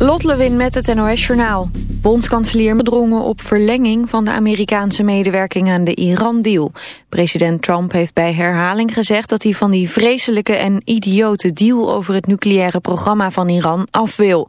Lot Lewin met het NOS Journaal. Bondskanselier bedrongen op verlenging van de Amerikaanse medewerking aan de Iran-deal. President Trump heeft bij herhaling gezegd dat hij van die vreselijke en idiote deal over het nucleaire programma van Iran af wil.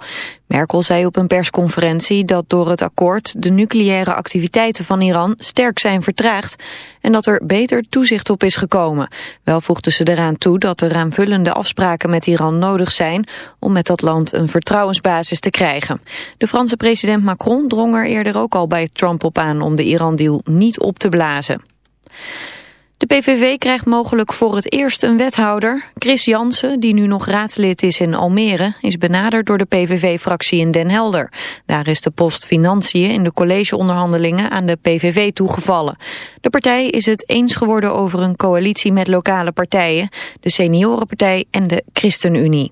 Merkel zei op een persconferentie dat door het akkoord de nucleaire activiteiten van Iran sterk zijn vertraagd en dat er beter toezicht op is gekomen. Wel voegde ze eraan toe dat er aanvullende afspraken met Iran nodig zijn om met dat land een vertrouwensbasis te krijgen. De Franse president Macron drong er eerder ook al bij Trump op aan om de Iran-deal niet op te blazen. De PVV krijgt mogelijk voor het eerst een wethouder. Chris Jansen, die nu nog raadslid is in Almere, is benaderd door de PVV-fractie in Den Helder. Daar is de post Financiën in de collegeonderhandelingen aan de PVV toegevallen. De partij is het eens geworden over een coalitie met lokale partijen, de Seniorenpartij en de ChristenUnie.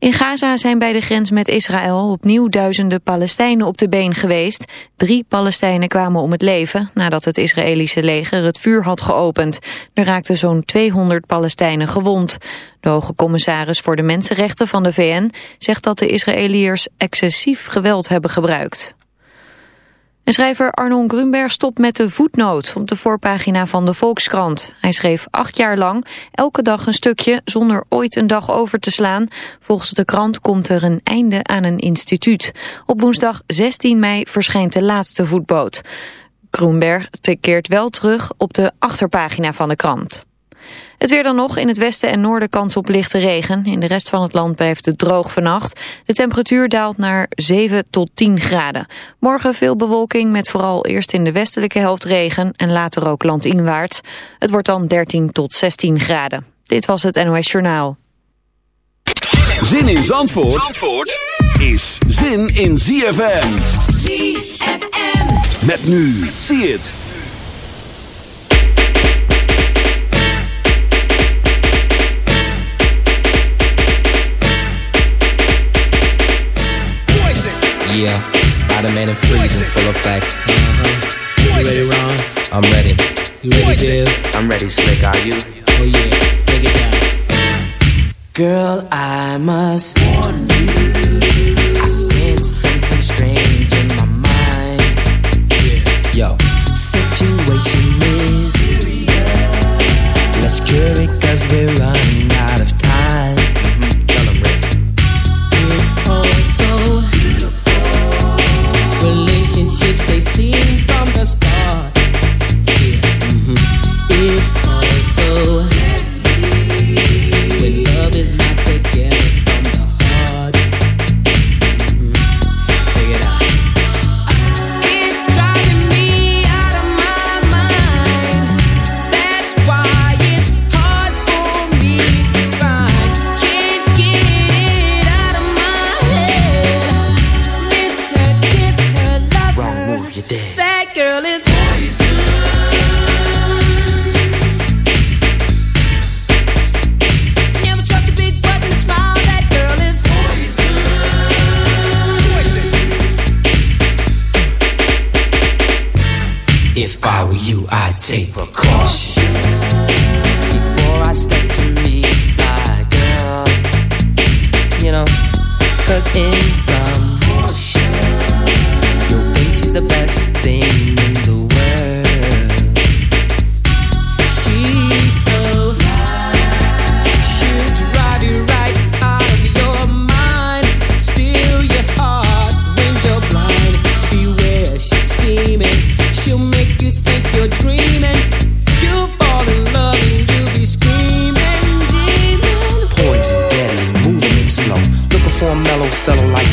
In Gaza zijn bij de grens met Israël opnieuw duizenden Palestijnen op de been geweest. Drie Palestijnen kwamen om het leven nadat het Israëlische leger het vuur had geopend. Er raakten zo'n 200 Palestijnen gewond. De hoge commissaris voor de mensenrechten van de VN zegt dat de Israëliërs excessief geweld hebben gebruikt. En schrijver Arnon Grunberg stopt met de voetnoot op de voorpagina van de Volkskrant. Hij schreef acht jaar lang elke dag een stukje zonder ooit een dag over te slaan. Volgens de krant komt er een einde aan een instituut. Op woensdag 16 mei verschijnt de laatste voetboot. Grunberg keert wel terug op de achterpagina van de krant. Het weer dan nog. In het westen en noorden kans op lichte regen. In de rest van het land blijft het droog vannacht. De temperatuur daalt naar 7 tot 10 graden. Morgen veel bewolking met vooral eerst in de westelijke helft regen en later ook landinwaarts. Het wordt dan 13 tot 16 graden. Dit was het NOS Journaal. Zin in Zandvoort, Zandvoort is zin in ZFM. ZFM. Met nu. Zie het. Yeah, Spider-Man and Freeze in full effect. Uh-huh. You ready, Ron? I'm ready. You ready, Dave? I'm ready, Slick. Are you? Oh yeah, take it down. Girl, I must warn you. I sense something strange in my mind. Yo, situation is serious. Let's cure it cause we're running out of time. Relationships in some you'll think she's the best thing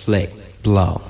Slick, blow.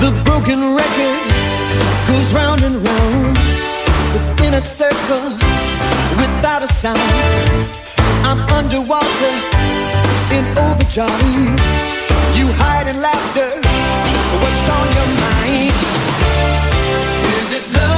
The broken record goes round and round within a circle without a sound. I'm underwater in overdrive. You hide in laughter. What's on your mind? Is it love?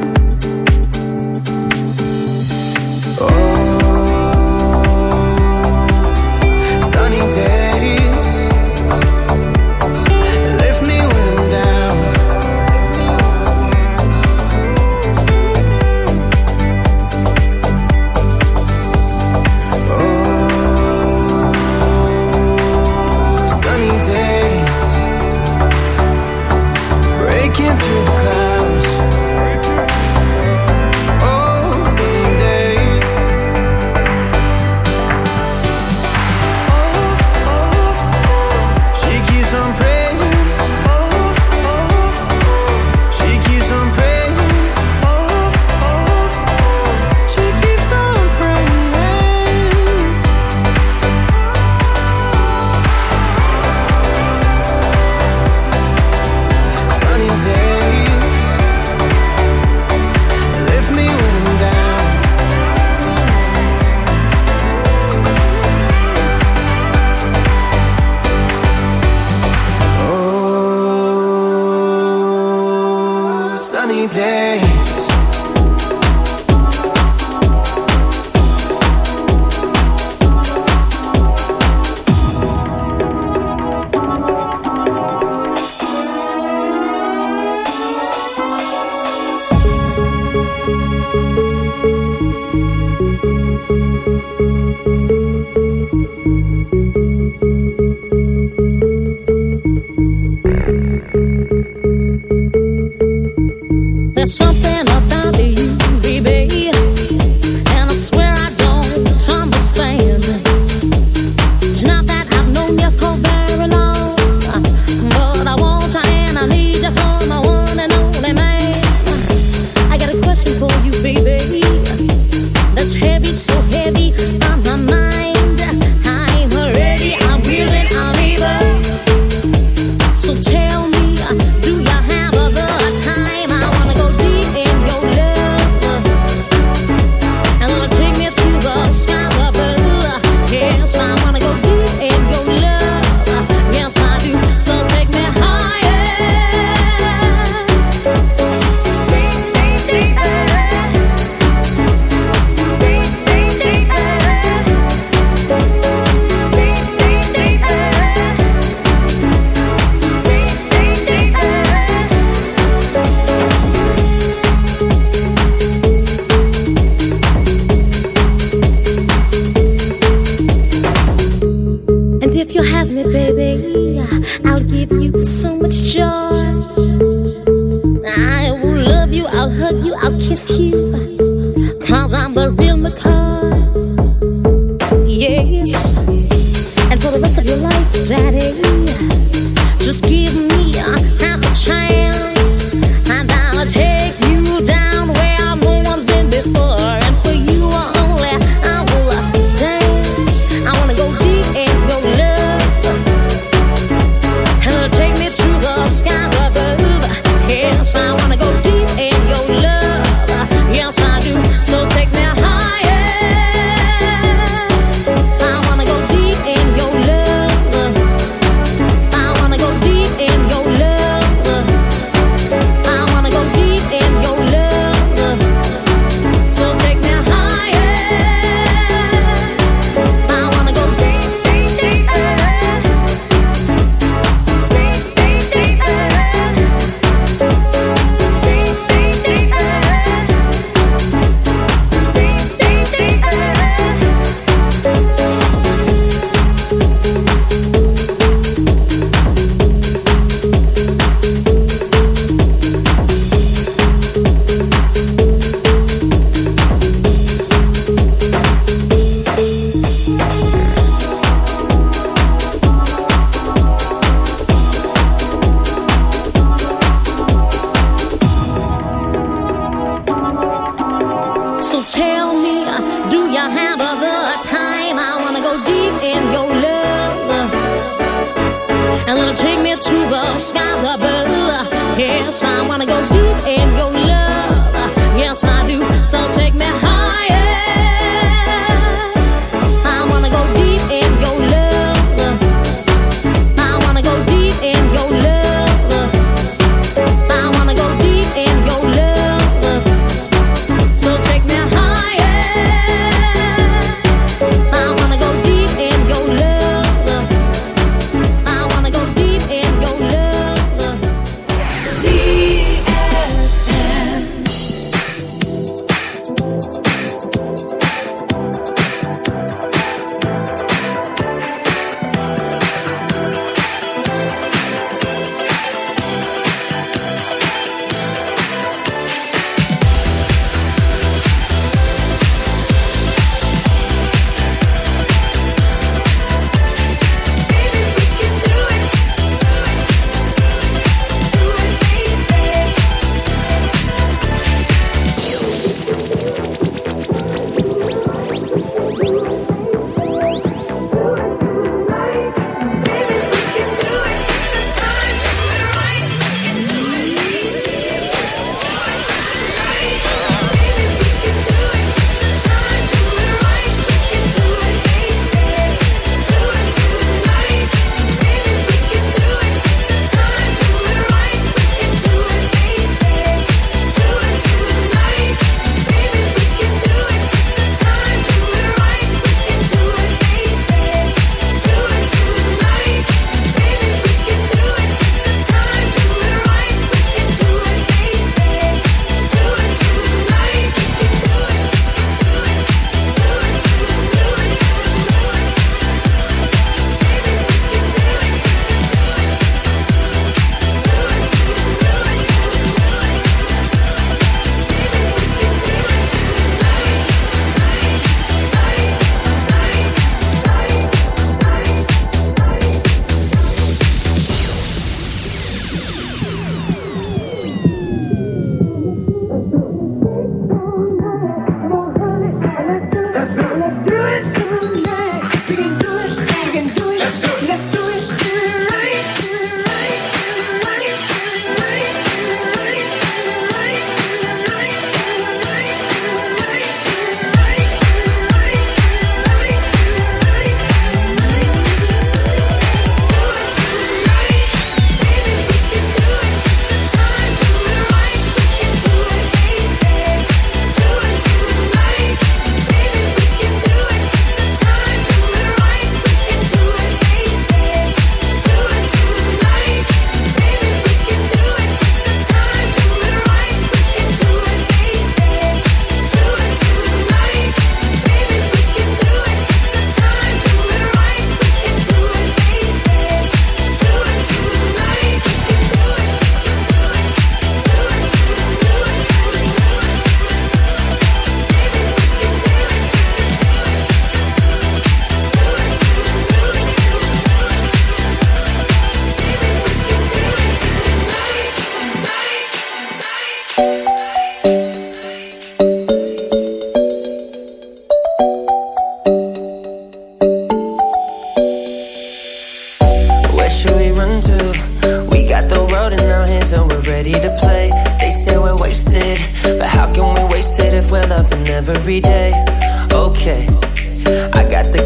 You, I'll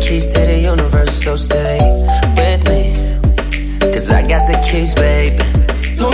keys to the universe, so stay with me. Cause I got the keys, baby. Don't